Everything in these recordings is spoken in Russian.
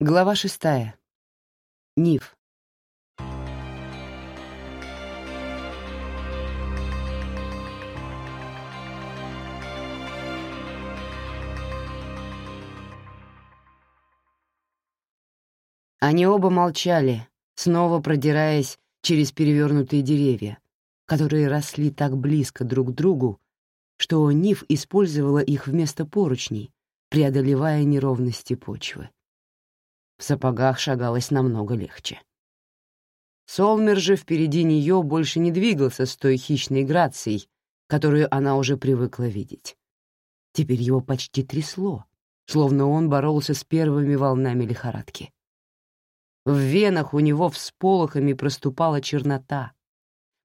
Глава шестая. Нив. Они оба молчали, снова продираясь через перевернутые деревья, которые росли так близко друг к другу, что Нив использовала их вместо поручней, преодолевая неровности почвы. В сапогах шагалось намного легче. Солмер же впереди нее больше не двигался с той хищной грацией, которую она уже привыкла видеть. Теперь его почти трясло, словно он боролся с первыми волнами лихорадки. В венах у него всполохами проступала чернота.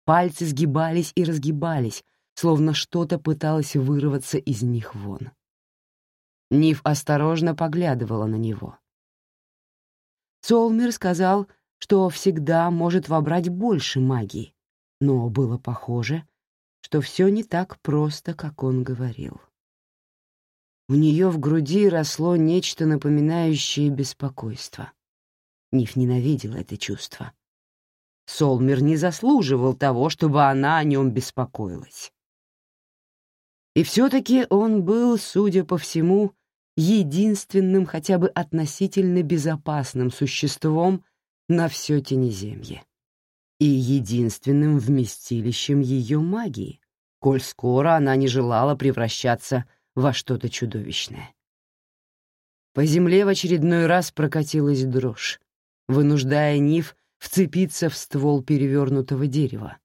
Пальцы сгибались и разгибались, словно что-то пыталось вырваться из них вон. Нив осторожно поглядывала на него. Солмер сказал, что всегда может вобрать больше магии, но было похоже, что все не так просто, как он говорил. У нее в груди росло нечто напоминающее беспокойство. Ниф ненавидела это чувство. Солмер не заслуживал того, чтобы она о нем беспокоилась. И все-таки он был, судя по всему, единственным хотя бы относительно безопасным существом на все Тенеземье и единственным вместилищем ее магии, коль скоро она не желала превращаться во что-то чудовищное. По земле в очередной раз прокатилась дрожь, вынуждая Нив вцепиться в ствол перевернутого дерева,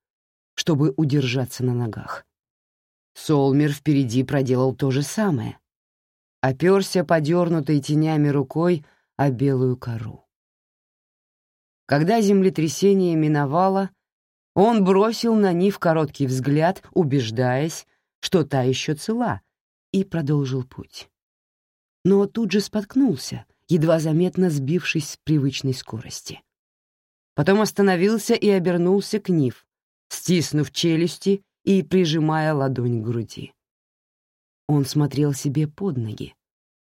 чтобы удержаться на ногах. Солмер впереди проделал то же самое, оперся подернутой тенями рукой о белую кору. Когда землетрясение миновало, он бросил на Нив короткий взгляд, убеждаясь, что та еще цела, и продолжил путь. Но тут же споткнулся, едва заметно сбившись с привычной скорости. Потом остановился и обернулся к Нив, стиснув челюсти и прижимая ладонь к груди. Он смотрел себе под ноги,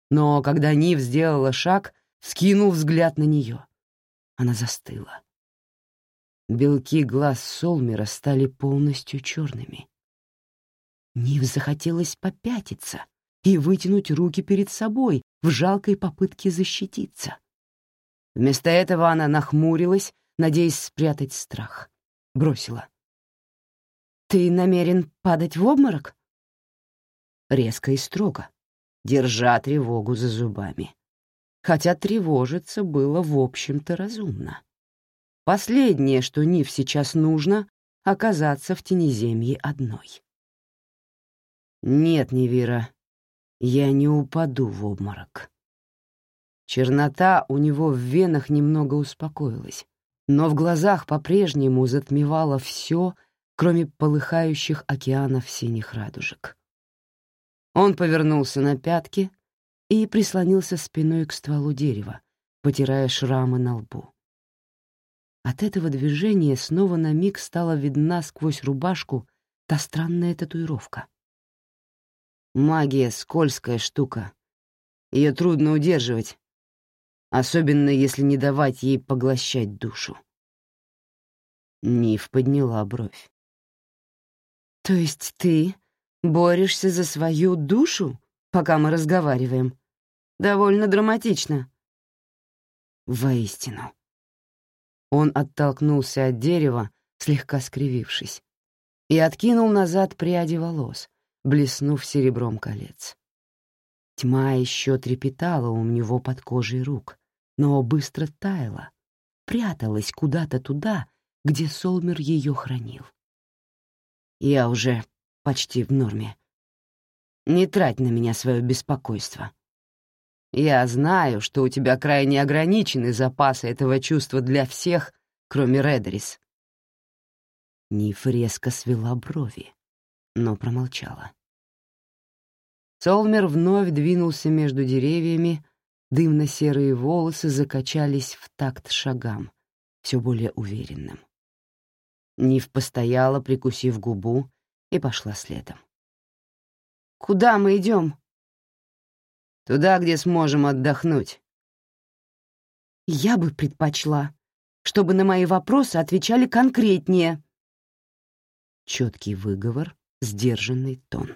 но когда Нив сделала шаг, скинул взгляд на нее. Она застыла. Белки глаз Солмера стали полностью черными. Нив захотелось попятиться и вытянуть руки перед собой в жалкой попытке защититься. Вместо этого она нахмурилась, надеясь спрятать страх. Бросила. «Ты намерен падать в обморок?» Резко и строго, держа тревогу за зубами. Хотя тревожиться было, в общем-то, разумно. Последнее, что Нив сейчас нужно, — оказаться в тенеземье одной. «Нет, Невира, я не упаду в обморок». Чернота у него в венах немного успокоилась, но в глазах по-прежнему затмевало все, кроме полыхающих океанов синих радужек. Он повернулся на пятки и прислонился спиной к стволу дерева, потирая шрамы на лбу. От этого движения снова на миг стала видна сквозь рубашку та странная татуировка. Магия — скользкая штука. Ее трудно удерживать, особенно если не давать ей поглощать душу. Ниф подняла бровь. «То есть ты Борешься за свою душу, пока мы разговариваем? Довольно драматично. Воистину. Он оттолкнулся от дерева, слегка скривившись, и откинул назад пряди волос, блеснув серебром колец. Тьма еще трепетала у него под кожей рук, но быстро таяла, пряталась куда-то туда, где Солмер ее хранил. Я уже почти в норме. Не трать на меня свое беспокойство. Я знаю, что у тебя крайне ограничены запасы этого чувства для всех, кроме Редерис. Ниф резко свела брови, но промолчала. Солмер вновь двинулся между деревьями, дымно-серые волосы закачались в такт шагам, все более уверенным. Ниф постояла, прикусив губу, и пошла следом. «Куда мы идем?» «Туда, где сможем отдохнуть». Я бы предпочла, чтобы на мои вопросы отвечали конкретнее. Четкий выговор, сдержанный тон.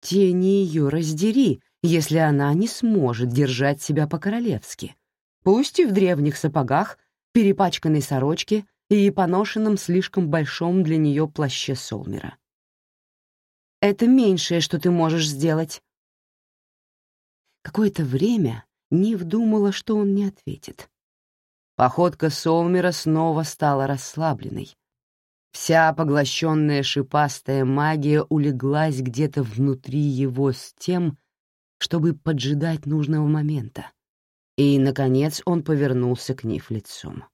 Тени ее раздери, если она не сможет держать себя по-королевски, пусть и в древних сапогах, перепачканной сорочке и поношенном слишком большом для нее плаще Солмера. Это меньшее, что ты можешь сделать. Какое-то время Нив думала, что он не ответит. Походка Солмера снова стала расслабленной. Вся поглощенная шипастая магия улеглась где-то внутри его с тем, чтобы поджидать нужного момента. И, наконец, он повернулся к Нив лицом.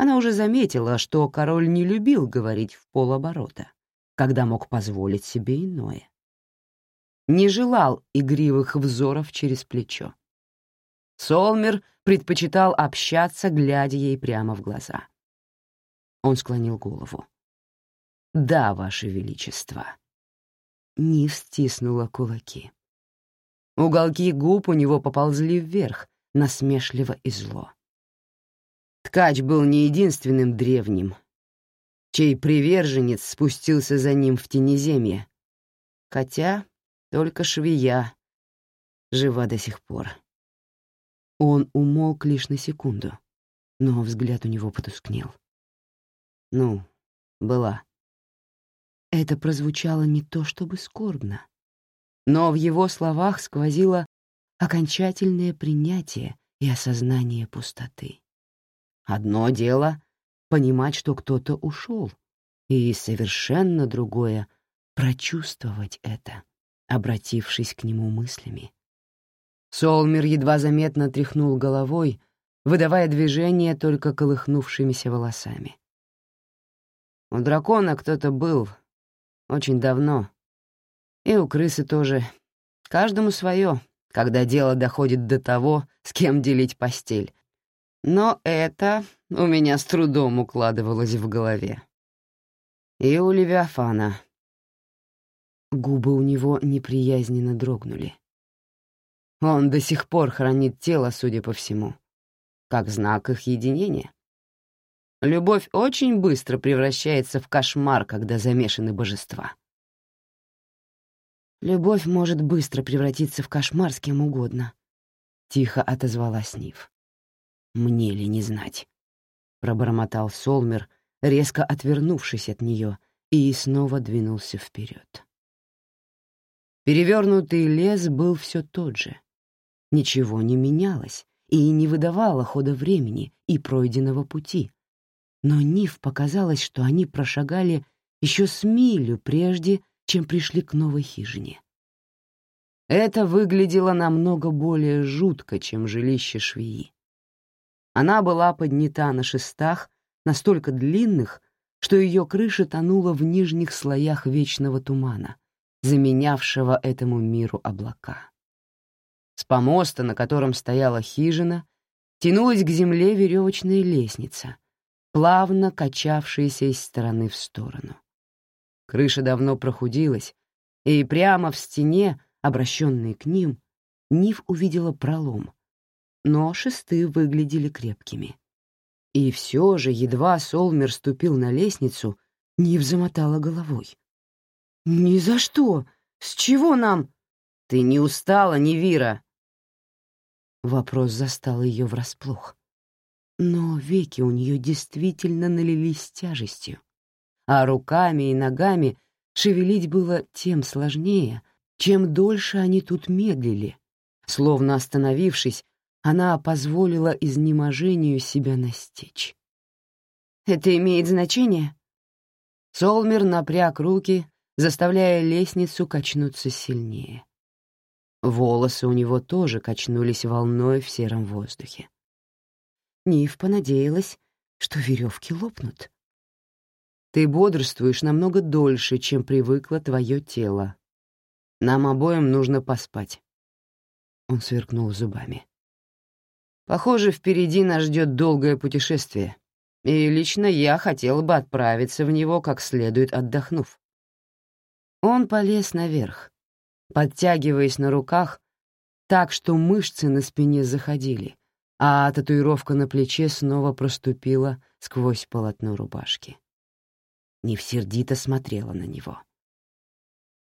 Она уже заметила, что король не любил говорить в полоборота, когда мог позволить себе иное. Не желал игривых взоров через плечо. Солмер предпочитал общаться, глядя ей прямо в глаза. Он склонил голову. «Да, Ваше Величество». Нив стиснула кулаки. Уголки губ у него поползли вверх, насмешливо и зло. Ткач был не единственным древним, чей приверженец спустился за ним в тенеземье, хотя только швея жива до сих пор. Он умолк лишь на секунду, но взгляд у него потускнел. «Ну, была». Это прозвучало не то чтобы скорбно, но в его словах сквозило окончательное принятие и осознание пустоты. Одно дело — понимать, что кто-то ушел, и совершенно другое — прочувствовать это, обратившись к нему мыслями. Солмер едва заметно тряхнул головой, выдавая движение только колыхнувшимися волосами. У дракона кто-то был очень давно, и у крысы тоже. Каждому свое, когда дело доходит до того, с кем делить постель. Но это у меня с трудом укладывалось в голове. И у Левиафана. Губы у него неприязненно дрогнули. Он до сих пор хранит тело, судя по всему, как знак их единения. Любовь очень быстро превращается в кошмар, когда замешаны божества. Любовь может быстро превратиться в кошмар с кем угодно. Тихо отозвалась Нив. Мне ли не знать? Пробормотал Солмер, резко отвернувшись от нее, и снова двинулся вперед. Перевернутый лес был все тот же. Ничего не менялось и не выдавало хода времени и пройденного пути. Но Нив показалось, что они прошагали еще с милю прежде, чем пришли к новой хижине. Это выглядело намного более жутко, чем жилище швеи. Она была поднята на шестах, настолько длинных, что ее крыша тонула в нижних слоях вечного тумана, заменявшего этому миру облака. С помоста, на котором стояла хижина, тянулась к земле веревочная лестница, плавно качавшаяся из стороны в сторону. Крыша давно прохудилась, и прямо в стене, обращенной к ним, Нив увидела пролом, но шесты выглядели крепкими. И все же, едва Солмер ступил на лестницу, Нив замотала головой. «Ни за что! С чего нам?» «Ты не устала, Невира?» Вопрос застал ее врасплох. Но веки у нее действительно налились тяжестью а руками и ногами шевелить было тем сложнее, чем дольше они тут медлили. Словно остановившись, она позволила изнеможению себя настичь. «Это имеет значение?» Солмер напряг руки, заставляя лестницу качнуться сильнее. Волосы у него тоже качнулись волной в сером воздухе. Нив понадеялась, что веревки лопнут. Ты бодрствуешь намного дольше, чем привыкло твое тело. Нам обоим нужно поспать. Он сверкнул зубами. Похоже, впереди нас ждет долгое путешествие, и лично я хотел бы отправиться в него как следует отдохнув. Он полез наверх, подтягиваясь на руках так, что мышцы на спине заходили, а татуировка на плече снова проступила сквозь полотно рубашки. Нив сердито смотрела на него.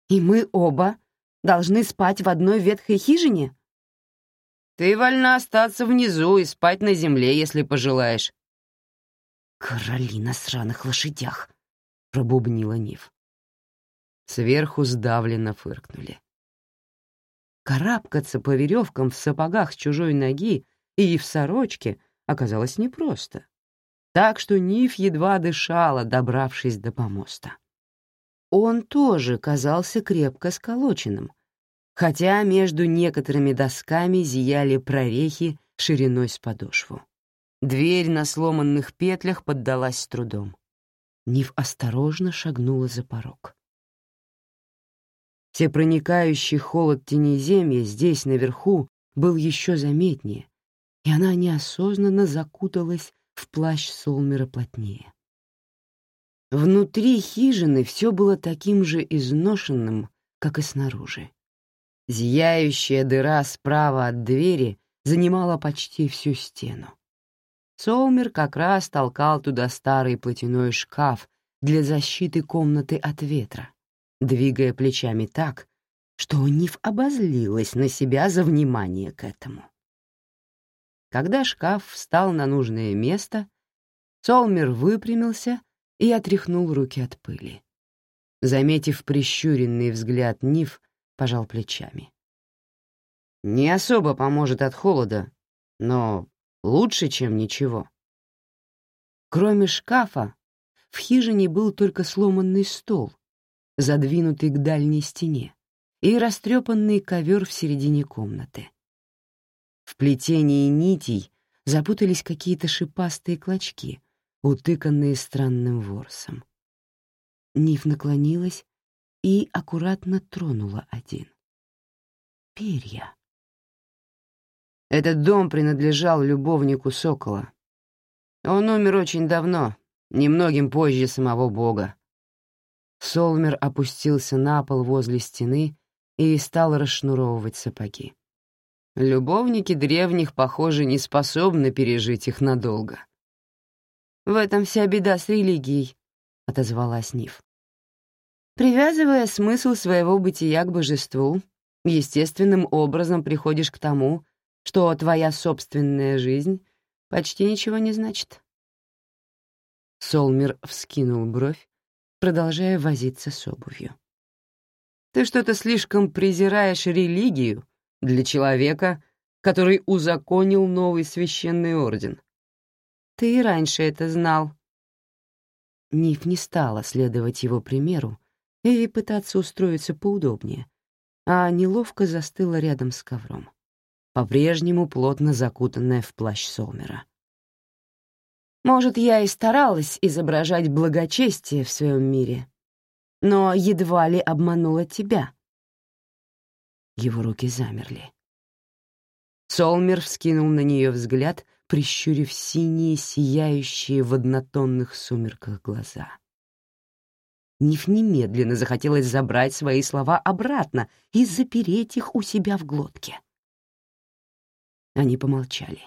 «И мы оба должны спать в одной ветхой хижине?» «Ты вольна остаться внизу и спать на земле, если пожелаешь». «Короли на сраных лошадях!» — пробубнила Нив. Сверху сдавленно фыркнули. Карабкаться по веревкам в сапогах с чужой ноги и в сорочке оказалось непросто, так что Ниф едва дышала, добравшись до помоста. Он тоже казался крепко сколоченным, хотя между некоторыми досками зияли прорехи шириной с подошву. Дверь на сломанных петлях поддалась с трудом. Нив осторожно шагнула за порог. Всепроникающий холод тенеземья здесь, наверху, был еще заметнее, и она неосознанно закуталась в плащ Солмера плотнее. Внутри хижины все было таким же изношенным, как и снаружи. Зияющая дыра справа от двери занимала почти всю стену. Солмер как раз толкал туда старый платяной шкаф для защиты комнаты от ветра, двигая плечами так, что Ниф обозлилась на себя за внимание к этому. Когда шкаф встал на нужное место, Солмер выпрямился и отряхнул руки от пыли. Заметив прищуренный взгляд Ниф, пожал плечами. «Не особо поможет от холода, но лучше, чем ничего». Кроме шкафа, в хижине был только сломанный стол, задвинутый к дальней стене, и растрепанный ковер в середине комнаты. В плетении нитей запутались какие-то шипастые клочки, утыканные странным ворсом. Ниф наклонилась и аккуратно тронула один. Перья. Этот дом принадлежал любовнику сокола. Он умер очень давно, немногим позже самого бога. Солмер опустился на пол возле стены и стал расшнуровывать сапоги. Любовники древних, похоже, не способны пережить их надолго. «В этом вся беда с религией», — отозвалась Ниф. «Привязывая смысл своего бытия к божеству, естественным образом приходишь к тому, что твоя собственная жизнь почти ничего не значит». Солмер вскинул бровь, продолжая возиться с обувью. «Ты что-то слишком презираешь религию для человека, который узаконил новый священный орден. Ты и раньше это знал». Ниф не стала следовать его примеру и пытаться устроиться поудобнее, а неловко застыла рядом с ковром, по-прежнему плотно закутанная в плащ Солмера. Может, я и старалась изображать благочестие в своем мире, но едва ли обманула тебя. Его руки замерли. Солмер вскинул на нее взгляд, прищурив синие, сияющие в однотонных сумерках глаза. Ниф немедленно захотелось забрать свои слова обратно и запереть их у себя в глотке. Они помолчали.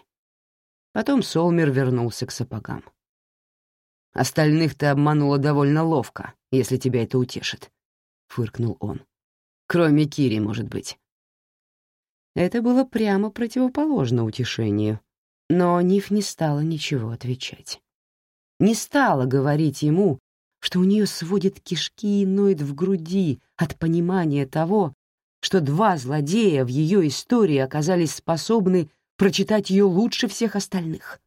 Потом Солмер вернулся к сапогам. «Остальных ты обманула довольно ловко, если тебя это утешит», — фыркнул он. «Кроме Кири, может быть». Это было прямо противоположно утешению, но Ниф не стала ничего отвечать. Не стала говорить ему, что у нее сводит кишки и ноет в груди от понимания того, что два злодея в ее истории оказались способны прочитать ее лучше всех остальных.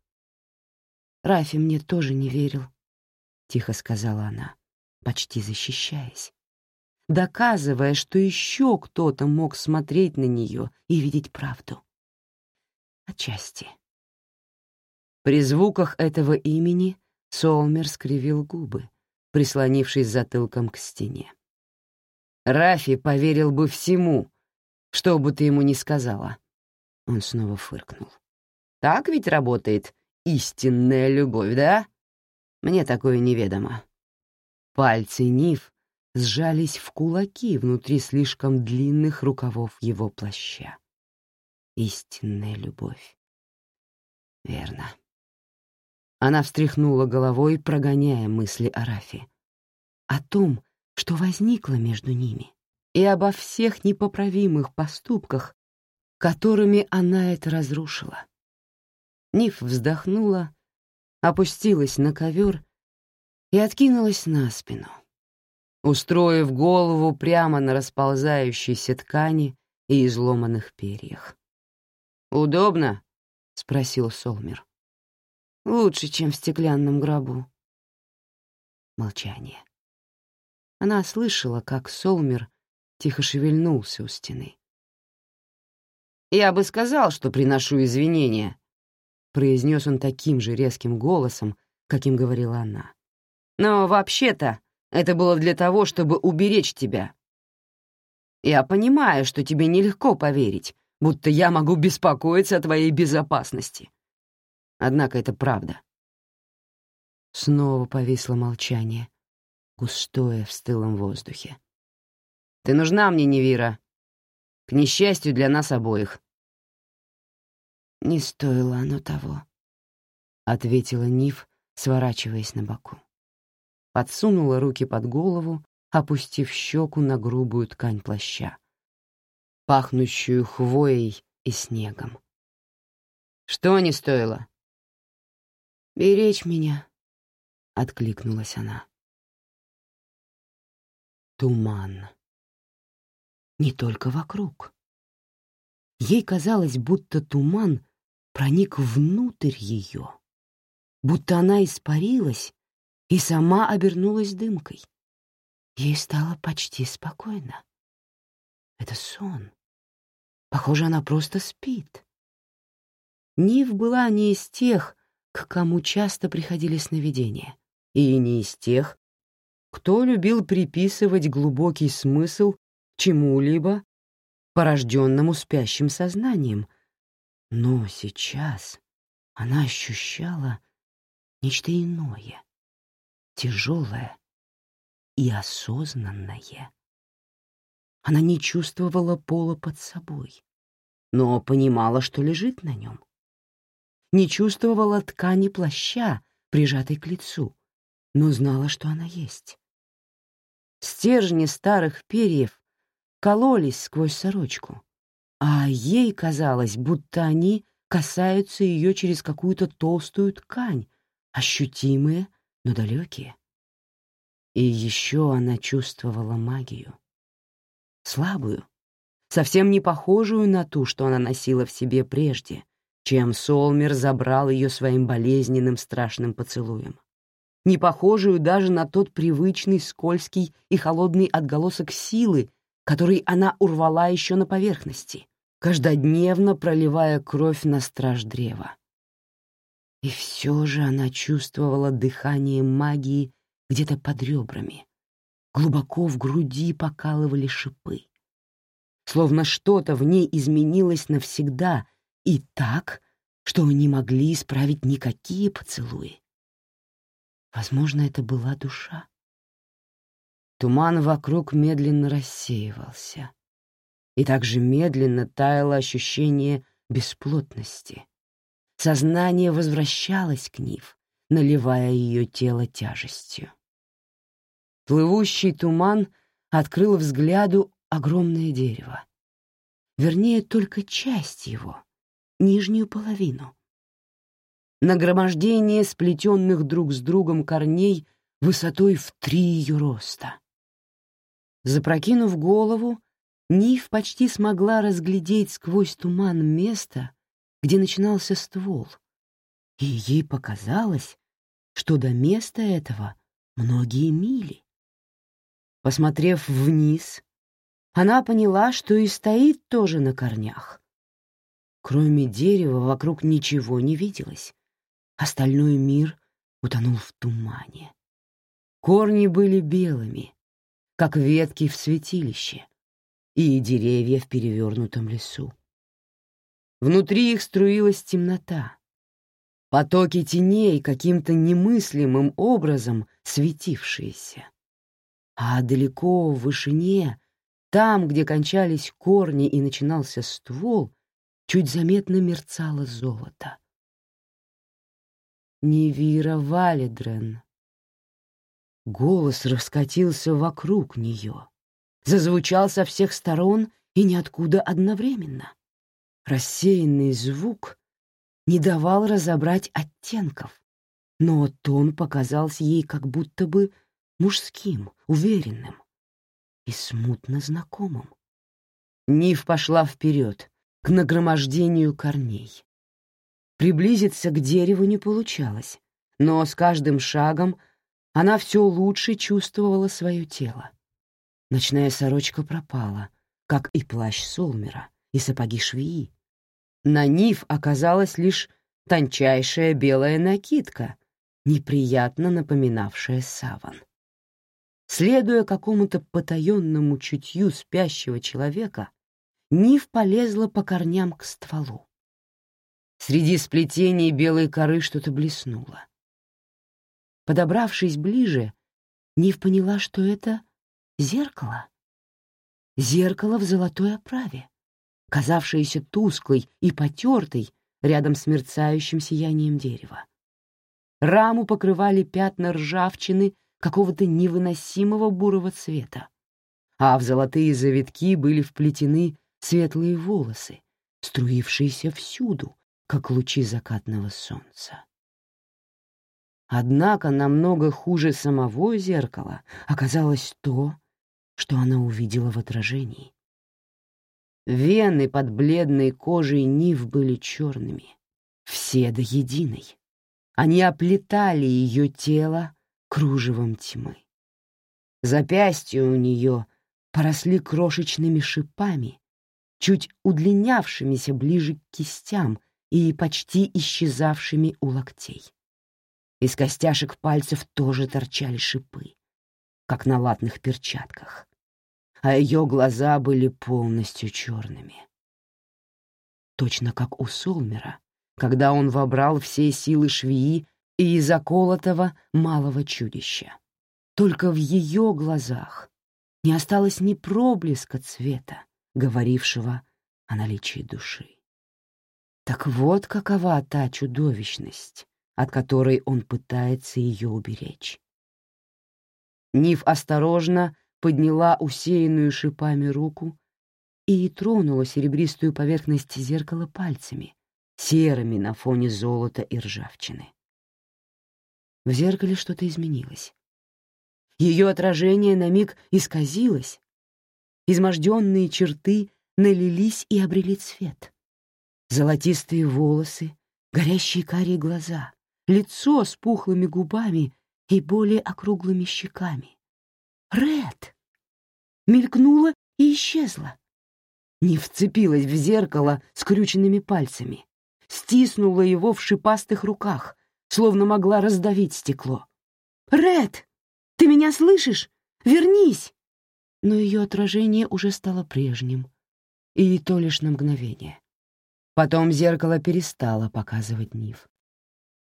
«Рафи мне тоже не верил», — тихо сказала она, почти защищаясь, доказывая, что еще кто-то мог смотреть на нее и видеть правду. Отчасти. При звуках этого имени Солмер скривил губы, прислонившись затылком к стене. Рафи поверил бы всему, что бы ты ему ни сказала. Он снова фыркнул. «Так ведь работает истинная любовь, да? Мне такое неведомо». Пальцы Ниф сжались в кулаки внутри слишком длинных рукавов его плаща. Истинная любовь. Верно. Она встряхнула головой, прогоняя мысли о Рафе. О том, что возникло между ними, и обо всех непоправимых поступках, которыми она это разрушила. Ниф вздохнула, опустилась на ковер и откинулась на спину, устроив голову прямо на расползающейся ткани и изломанных перьях. «Удобно?» — спросил Солмер. «Лучше, чем в стеклянном гробу». Молчание. Она слышала, как Солмер тихо шевельнулся у стены. «Я бы сказал, что приношу извинения», — произнес он таким же резким голосом, каким говорила она. «Но вообще-то это было для того, чтобы уберечь тебя. Я понимаю, что тебе нелегко поверить, будто я могу беспокоиться о твоей безопасности. Однако это правда». Снова повисло молчание, густое в стылом воздухе. «Ты нужна мне, Невира. К несчастью для нас обоих». «Не стоило оно того», — ответила Нив, сворачиваясь на боку. Подсунула руки под голову, опустив щеку на грубую ткань плаща, пахнущую хвоей и снегом. «Что не стоило?» «Беречь меня», — откликнулась она. Туман. Не только вокруг. Ей казалось, будто туман проник внутрь ее, будто она испарилась и сама обернулась дымкой. Ей стало почти спокойно. Это сон. Похоже, она просто спит. Нив была не из тех, к кому часто приходили сновидения, и не из тех, кто любил приписывать глубокий смысл чему-либо, порожденному спящим сознанием. Но сейчас она ощущала нечто иное, тяжелое и осознанное. Она не чувствовала пола под собой, но понимала, что лежит на нем. Не чувствовала ткани плаща, прижатой к лицу, но знала, что она есть. Стержни старых перьев кололись сквозь сорочку, а ей казалось, будто они касаются ее через какую-то толстую ткань, ощутимые, но далекие. И еще она чувствовала магию. Слабую, совсем не похожую на ту, что она носила в себе прежде, чем Солмер забрал ее своим болезненным страшным поцелуем не похожую даже на тот привычный скользкий и холодный отголосок силы, который она урвала еще на поверхности, каждодневно проливая кровь на страж древа. И все же она чувствовала дыхание магии где-то под ребрами. Глубоко в груди покалывали шипы. Словно что-то в ней изменилось навсегда и так, что не могли исправить никакие поцелуи. Возможно, это была душа. Туман вокруг медленно рассеивался, и также медленно таяло ощущение бесплотности. Сознание возвращалось к Нив, наливая ее тело тяжестью. Плывущий туман открыл взгляду огромное дерево. Вернее, только часть его, нижнюю половину нагромождение сплетенных друг с другом корней высотой в три ее роста. Запрокинув голову, Ниф почти смогла разглядеть сквозь туман место, где начинался ствол, и ей показалось, что до места этого многие мили. Посмотрев вниз, она поняла, что и стоит тоже на корнях. Кроме дерева вокруг ничего не виделось, Остальной мир утонул в тумане. Корни были белыми, как ветки в святилище, и деревья в перевернутом лесу. Внутри их струилась темнота. Потоки теней каким-то немыслимым образом светившиеся. А далеко в вышине, там, где кончались корни и начинался ствол, чуть заметно мерцало золото. Невира Валедрен. Голос раскатился вокруг нее, зазвучал со всех сторон и ниоткуда одновременно. Рассеянный звук не давал разобрать оттенков, но тон показался ей как будто бы мужским, уверенным и смутно знакомым. Нив пошла вперед, к нагромождению корней. Приблизиться к дереву не получалось, но с каждым шагом она все лучше чувствовала свое тело. Ночная сорочка пропала, как и плащ Солмера и сапоги швеи. На Нив оказалась лишь тончайшая белая накидка, неприятно напоминавшая саван. Следуя какому-то потаенному чутью спящего человека, Нив полезла по корням к стволу. Среди сплетений белой коры что-то блеснуло. Подобравшись ближе, Нив поняла, что это зеркало. Зеркало в золотой оправе, казавшееся тусклой и потертой рядом с мерцающим сиянием дерева. Раму покрывали пятна ржавчины какого-то невыносимого бурого цвета, а в золотые завитки были вплетены светлые волосы, струившиеся всюду, как лучи закатного солнца. Однако намного хуже самого зеркала оказалось то, что она увидела в отражении. Вены под бледной кожей Нив были черными, все до единой. Они оплетали ее тело кружевом тьмы. Запястья у нее поросли крошечными шипами, чуть удлинявшимися ближе к кистям и почти исчезавшими у локтей. Из костяшек пальцев тоже торчали шипы, как на латных перчатках, а ее глаза были полностью черными. Точно как у Солмера, когда он вобрал все силы швеи и заколотого малого чудища. Только в ее глазах не осталось ни проблеска цвета, говорившего о наличии души. Так вот какова та чудовищность, от которой он пытается ее уберечь. Нив осторожно подняла усеянную шипами руку и тронула серебристую поверхность зеркала пальцами, серыми на фоне золота и ржавчины. В зеркале что-то изменилось. Ее отражение на миг исказилось, изможденные черты налились и обрели цвет золотистые волосы, горящие карие глаза, лицо с пухлыми губами и более округлыми щеками. Ред! Мелькнула и исчезла. Не вцепилась в зеркало скрюченными пальцами, стиснула его в шипастых руках, словно могла раздавить стекло. «Ред! Ты меня слышишь? Вернись!» Но ее отражение уже стало прежним, и то лишь на мгновение. Потом зеркало перестало показывать Нив.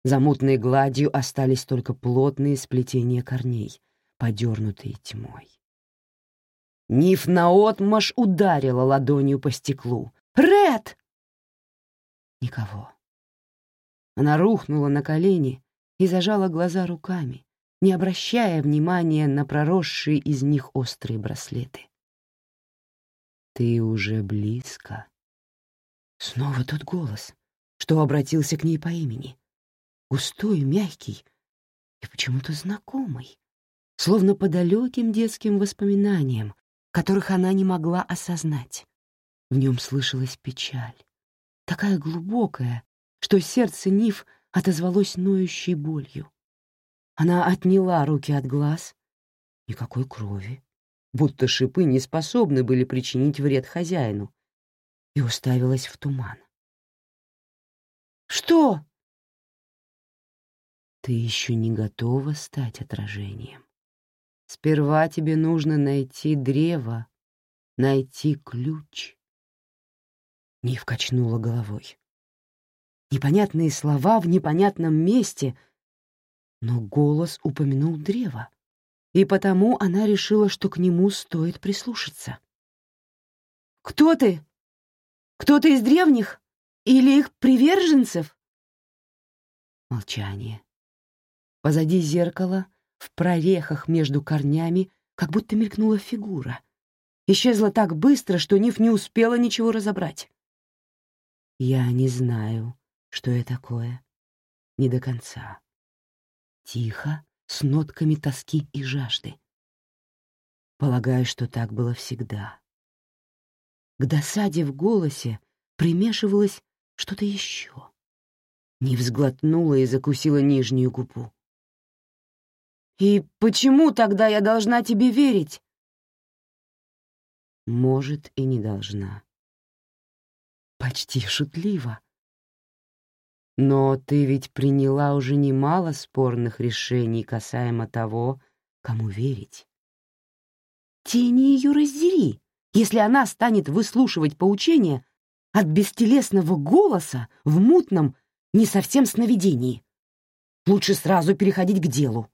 За мутной гладью остались только плотные сплетения корней, подернутые тьмой. Ниф наотмашь ударила ладонью по стеклу. «Ред!» Никого. Она рухнула на колени и зажала глаза руками, не обращая внимания на проросшие из них острые браслеты. «Ты уже близко», Снова тот голос, что обратился к ней по имени. Густой, мягкий и почему-то знакомый, словно по далеким детским воспоминаниям, которых она не могла осознать. В нем слышалась печаль, такая глубокая, что сердце Нив отозвалось ноющей болью. Она отняла руки от глаз. Никакой крови, будто шипы не способны были причинить вред хозяину, и уставилась в туман. «Что?» «Ты еще не готова стать отражением. Сперва тебе нужно найти древо, найти ключ». Нив качнула головой. Непонятные слова в непонятном месте, но голос упомянул древо, и потому она решила, что к нему стоит прислушаться. «Кто ты?» Кто-то из древних? Или их приверженцев?» Молчание. Позади зеркала, в прорехах между корнями, как будто мелькнула фигура. Исчезла так быстро, что Ниф не успела ничего разобрать. Я не знаю, что я такое. Не до конца. Тихо, с нотками тоски и жажды. Полагаю, что так было всегда. К досаде в голосе примешивалось что-то еще. Не взглотнула и закусила нижнюю губу. «И почему тогда я должна тебе верить?» «Может, и не должна». Почти шутливо. «Но ты ведь приняла уже немало спорных решений касаемо того, кому верить». «Тени ее раздери, если она станет выслушивать поучения от бестелесного голоса в мутном, не совсем сновидении. Лучше сразу переходить к делу.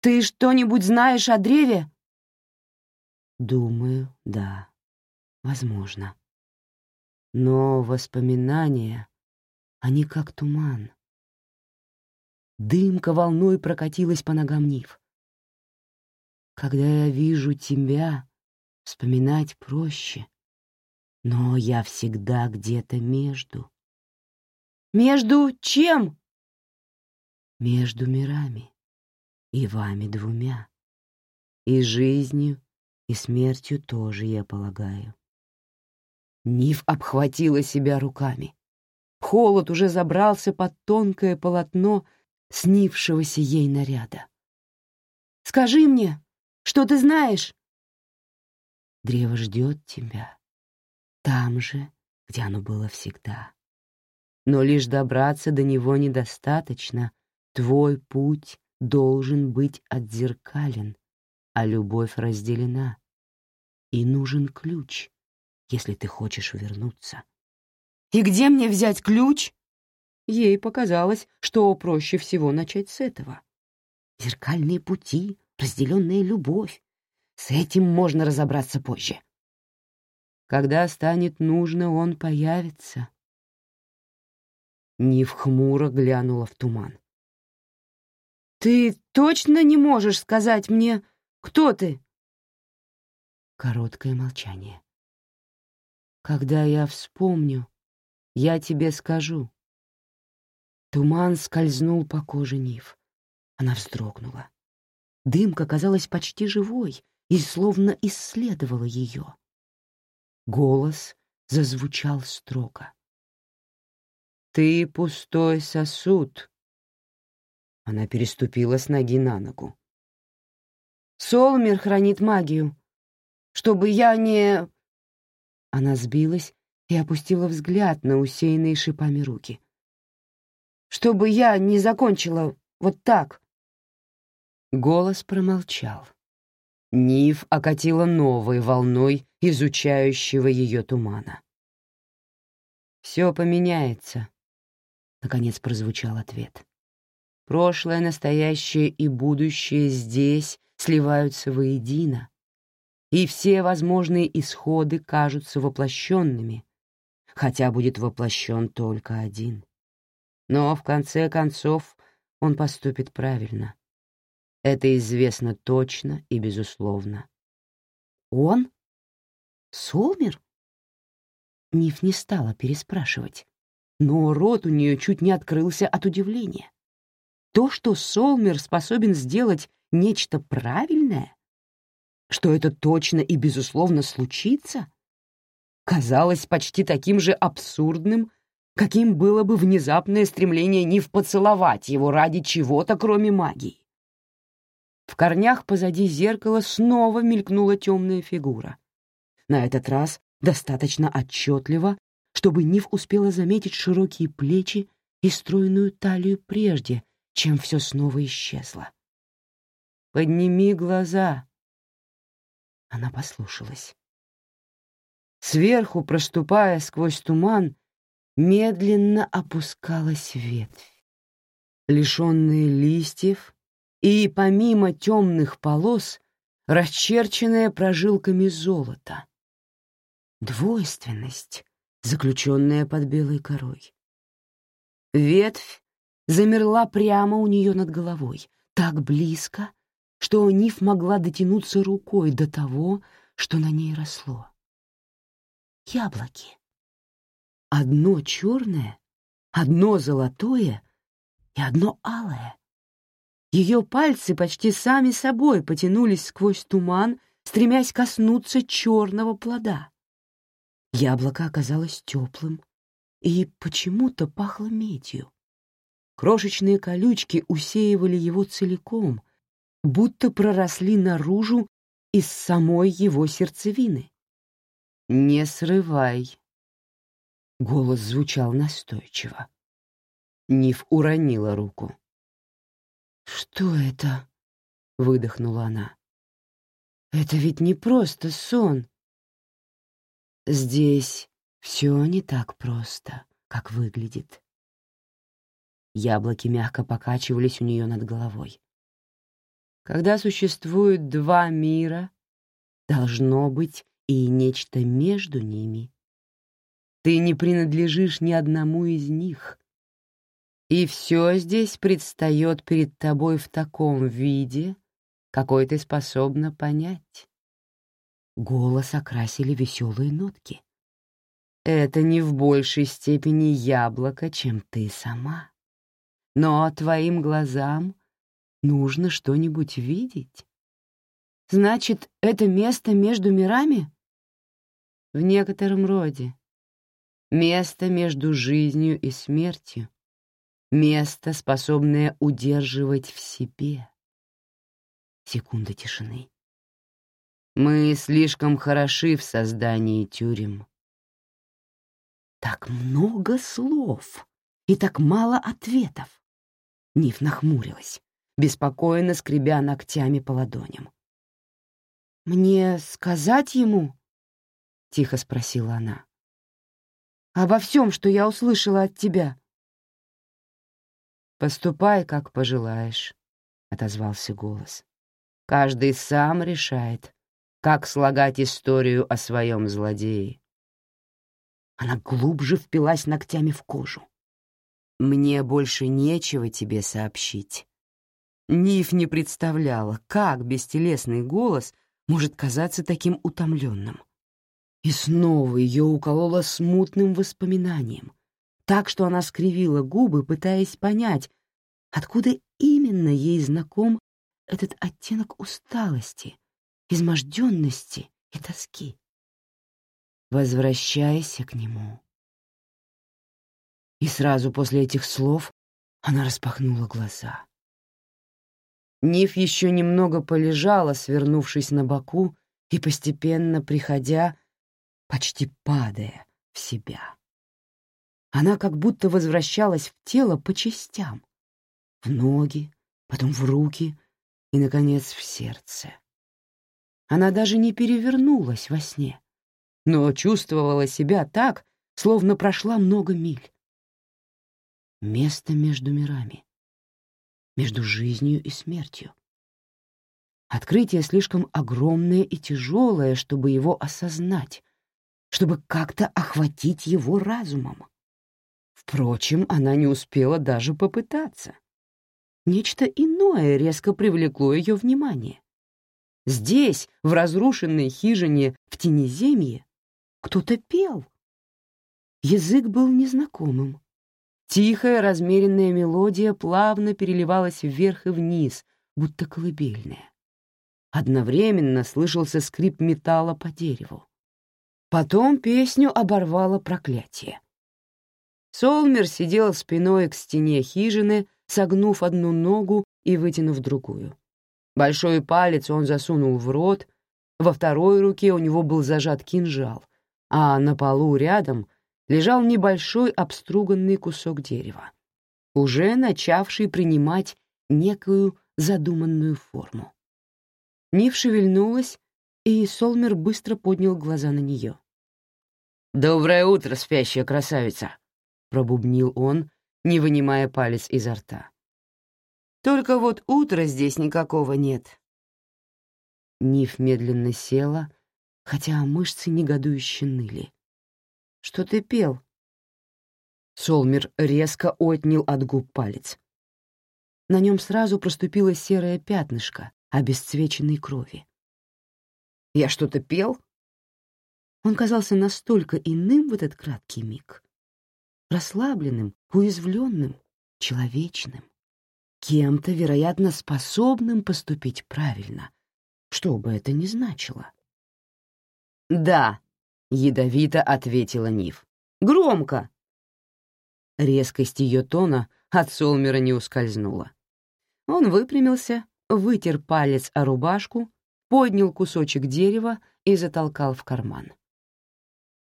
«Ты что-нибудь знаешь о древе?» «Думаю, да. Возможно. Но воспоминания, они как туман. Дымка волной прокатилась по ногам Нив. Когда я вижу тебя, вспоминать проще, но я всегда где-то между. Между чем? Между мирами и вами двумя. И жизнью, и смертью тоже, я полагаю. Нив обхватила себя руками. Холод уже забрался под тонкое полотно снившегося ей наряда. «Скажи мне, что ты знаешь?» Древо ждет тебя там же, где оно было всегда. Но лишь добраться до него недостаточно. Твой путь должен быть отзеркален, а любовь разделена. И нужен ключ, если ты хочешь вернуться. «И где мне взять ключ?» Ей показалось, что проще всего начать с этого. Зеркальные пути, разделенная любовь. С этим можно разобраться позже. Когда станет нужно, он появится. Нив хмуро глянула в туман. «Ты точно не можешь сказать мне, кто ты?» Короткое молчание. «Когда я вспомню, я тебе скажу». Туман скользнул по коже Нив. Она вздрогнула. Дымка казалась почти живой и словно исследовала ее. Голос зазвучал строго. «Ты пустой сосуд!» Она переступила с ноги на ногу. «Солмер хранит магию, чтобы я не...» Она сбилась и опустила взгляд на усеянные шипами руки. «Чтобы я не закончила вот так!» Голос промолчал. Нив окатила новой волной изучающего ее тумана. «Все поменяется», — наконец прозвучал ответ. «Прошлое, настоящее и будущее здесь сливаются воедино, и все возможные исходы кажутся воплощенными, хотя будет воплощен только один. Но в конце концов он поступит правильно. Это известно точно и безусловно. Он? Солмер? Ниф не стала переспрашивать, но рот у нее чуть не открылся от удивления. То, что Солмер способен сделать нечто правильное, что это точно и безусловно случится, казалось почти таким же абсурдным, каким было бы внезапное стремление Ниф поцеловать его ради чего-то, кроме магии. В корнях позади зеркала снова мелькнула темная фигура. На этот раз достаточно отчетливо, чтобы Нив успела заметить широкие плечи и стройную талию прежде, чем все снова исчезло. «Подними глаза!» Она послушалась. Сверху, проступая сквозь туман, медленно опускалась ветвь. Лишенные листьев, и помимо темных полос, расчерченная прожилками золота. Двойственность, заключенная под белой корой. Ветвь замерла прямо у нее над головой, так близко, что Ниф могла дотянуться рукой до того, что на ней росло. Яблоки. Одно черное, одно золотое и одно алое. Ее пальцы почти сами собой потянулись сквозь туман, стремясь коснуться черного плода. Яблоко оказалось теплым и почему-то пахло медью. Крошечные колючки усеивали его целиком, будто проросли наружу из самой его сердцевины. «Не срывай!» Голос звучал настойчиво. Ниф уронила руку. «Что это?» — выдохнула она. «Это ведь не просто сон. Здесь все не так просто, как выглядит». Яблоки мягко покачивались у нее над головой. Когда существует два мира, должно быть и нечто между ними. Ты не принадлежишь ни одному из них, и все здесь предстает перед тобой в таком виде, какой ты способна понять. Голос окрасили веселые нотки. Это не в большей степени яблоко, чем ты сама. Но твоим глазам нужно что-нибудь видеть. Значит, это место между мирами? В некотором роде. Место между жизнью и смертью место, способное удерживать в себе. Секунда тишины. Мы слишком хороши в создании тюрем. Так много слов и так мало ответов. Ниф нахмурилась, беспокойно скребя ногтями по ладоням. «Мне сказать ему?» — тихо спросила она. «Обо всем, что я услышала от тебя». «Поступай, как пожелаешь», — отозвался голос. «Каждый сам решает, как слагать историю о своем злодее». Она глубже впилась ногтями в кожу. «Мне больше нечего тебе сообщить». Ниф не представляла, как бестелесный голос может казаться таким утомленным. И снова ее укололо смутным воспоминанием — так что она скривила губы, пытаясь понять, откуда именно ей знаком этот оттенок усталости, изможденности и тоски. Возвращайся к нему. И сразу после этих слов она распахнула глаза. Ниф еще немного полежала, свернувшись на боку и постепенно приходя, почти падая в себя. Она как будто возвращалась в тело по частям. В ноги, потом в руки и, наконец, в сердце. Она даже не перевернулась во сне, но чувствовала себя так, словно прошла много миль. Место между мирами, между жизнью и смертью. Открытие слишком огромное и тяжелое, чтобы его осознать, чтобы как-то охватить его разумом. Впрочем, она не успела даже попытаться. Нечто иное резко привлекло ее внимание. Здесь, в разрушенной хижине в Тенеземье, кто-то пел. Язык был незнакомым. Тихая, размеренная мелодия плавно переливалась вверх и вниз, будто колыбельная. Одновременно слышался скрип металла по дереву. Потом песню оборвало проклятие. Солмер сидел спиной к стене хижины, согнув одну ногу и вытянув другую. Большой палец он засунул в рот, во второй руке у него был зажат кинжал, а на полу рядом лежал небольшой обструганный кусок дерева, уже начавший принимать некую задуманную форму. Нив шевельнулась, и Солмер быстро поднял глаза на нее. «Доброе утро, спящая красавица!» пробубнил он, не вынимая палец изо рта. Только вот утра здесь никакого нет. Ниф медленно села, хотя мышцы негодующе ныли. «Что ты пел?» Солмер резко отнял от губ палец. На нем сразу проступило серое пятнышко обесцвеченной крови. «Я что-то пел?» Он казался настолько иным в этот краткий миг. Расслабленным, уязвленным, человечным. Кем-то, вероятно, способным поступить правильно, что бы это ни значило. «Да», — ядовито ответила Нив. «Громко!» Резкость ее тона от Солмера не ускользнула. Он выпрямился, вытер палец о рубашку, поднял кусочек дерева и затолкал в карман.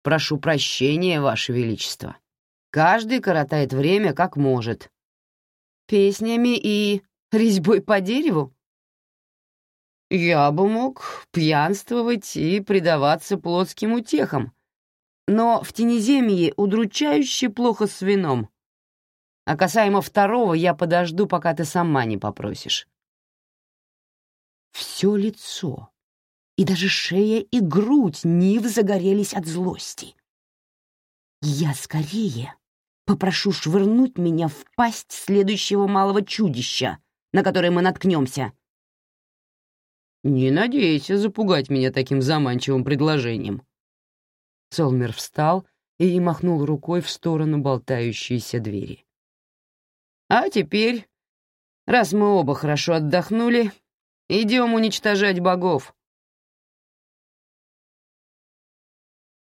«Прошу прощения, Ваше Величество. Каждый коротает время как может. Песнями и резьбой по дереву? Я бы мог пьянствовать и предаваться плотским утехам, но в Тенеземье удручающе плохо с вином. А касаемо второго, я подожду, пока ты сама не попросишь. Все лицо, и даже шея и грудь Нив загорелись от злости. Я скорее Попрошу швырнуть меня в пасть следующего малого чудища, на которое мы наткнемся. «Не надейся запугать меня таким заманчивым предложением». Солмер встал и махнул рукой в сторону болтающейся двери. «А теперь, раз мы оба хорошо отдохнули, идем уничтожать богов.